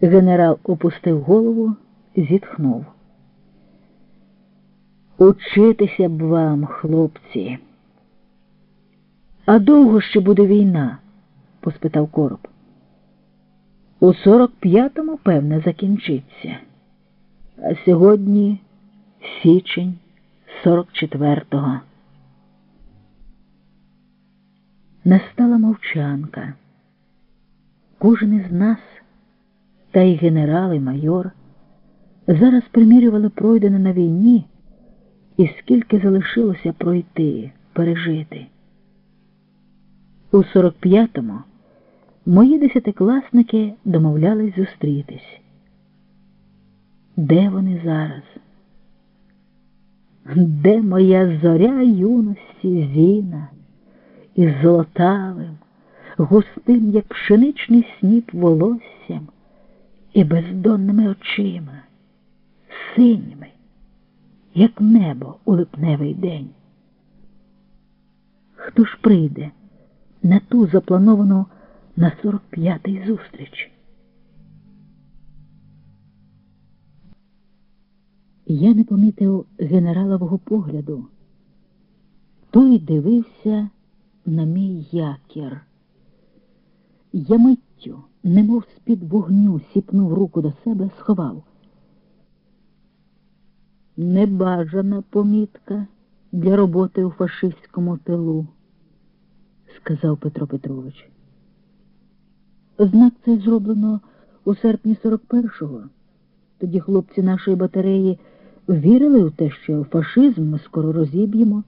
Генерал опустив голову, зітхнув. Учитися б вам, хлопці. А довго ще буде війна? поспитав короб. У сорок п'ятому, певне, закінчиться. А сьогодні січень сорок четвертого. Настала мовчанка. Кожен із нас, та й генерал, і майор, зараз примірювали пройдене на війні, і скільки залишилося пройти, пережити. У 45-му мої десятикласники домовлялись зустрітись. Де вони зараз? Де моя зоря юності Зіна із золотавим, густим, як пшеничний сніп волоссям і бездонними очима, синіми, як небо у липневий день? Хто ж прийде на ту заплановану на 45-й зустріч? Я не помітив генералового погляду. Той дивився на мій якір. Я миттю, немов з-під вогню, сіпнув руку до себе, сховав. Небажана помітка для роботи у фашистському тилу, сказав Петро Петрович. Знак цей зроблено у серпні 41-го. Тоді хлопці нашої батареї вірили в те, що фашизм ми скоро розіб'ємо,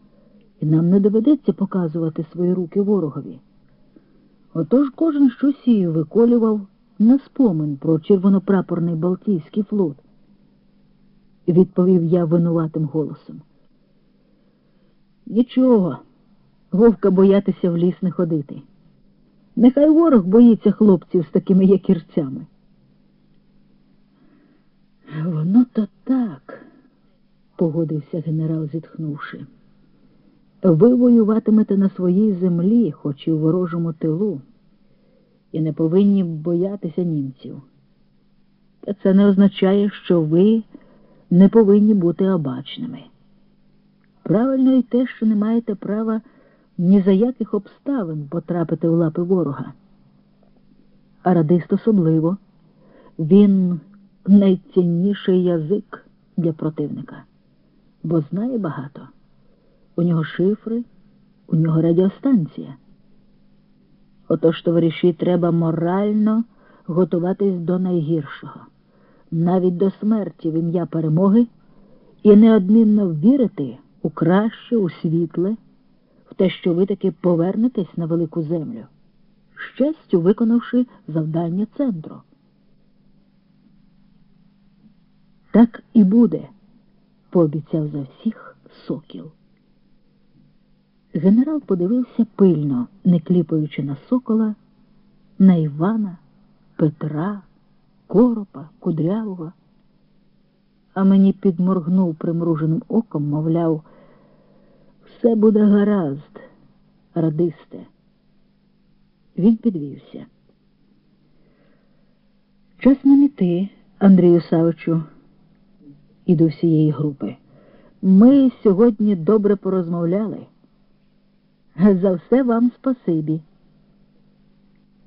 і нам не доведеться показувати свої руки ворогові. Отож кожен щось і виколював на спомин про червонопрапорний Балтійський флот. Відповів я винуватим голосом. Нічого, вовка боятися в ліс не ходити. Нехай ворог боїться хлопців з такими якірцями. Воно то так, погодився генерал, зітхнувши. Ви воюватимете на своїй землі, хоч і у ворожому тилу, і не повинні боятися німців. Та це не означає, що ви не повинні бути обачними. Правильно і те, що не маєте права ні за яких обставин потрапити в лапи ворога. А радист особливо, він найцінніший язик для противника, бо знає багато. У нього шифри, у нього радіостанція. Отож, товариші, треба морально готуватись до найгіршого, навіть до смерті в ім'я перемоги і неодмінно вірити у краще, у світле, в те, що ви таки повернетесь на велику землю, щастю виконавши завдання центру. Так і буде, пообіцяв за всіх сокіл. Генерал подивився пильно, не кліпаючи на сокола, на Івана, Петра, Коропа, Кудрявого, а мені підморгнув примруженим оком, мовляв, все буде гаразд, радисте. Він підвівся. Час нам іти, Андрію Савичу, і до всієї групи. Ми сьогодні добре порозмовляли. За все вам спасибі.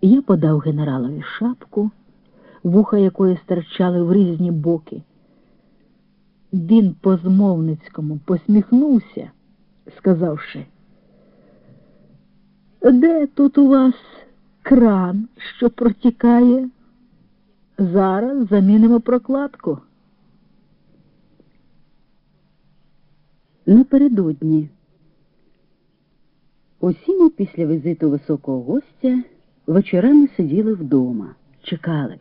Я подав генералові шапку, вуха якої стирчали в різні боки. Він по змовницькому посміхнувся, сказавши, де тут у вас кран, що протікає? Зараз замінимо прокладку. Напередодні. Усі після візиту високого гостя вечорами сиділи вдома, чекали.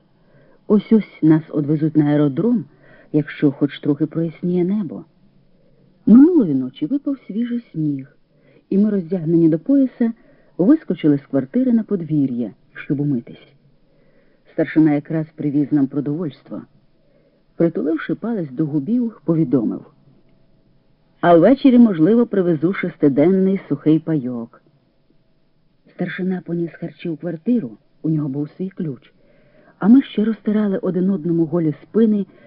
Ось ось нас одвезуть на аеродром, якщо хоч трохи проясніє небо. Минулої ночі випав свіжий сніг, і ми, роздягнені до пояса, вискочили з квартири на подвір'я, щоб умитись. Старшина якраз привіз нам продовольство. Притуливши палець до губів, повідомив. А ввечері, можливо, привезу шестиденний сухий пайок. Старшина поніс харчі у квартиру, у нього був свій ключ, А ми ще розтирали один одному голі спини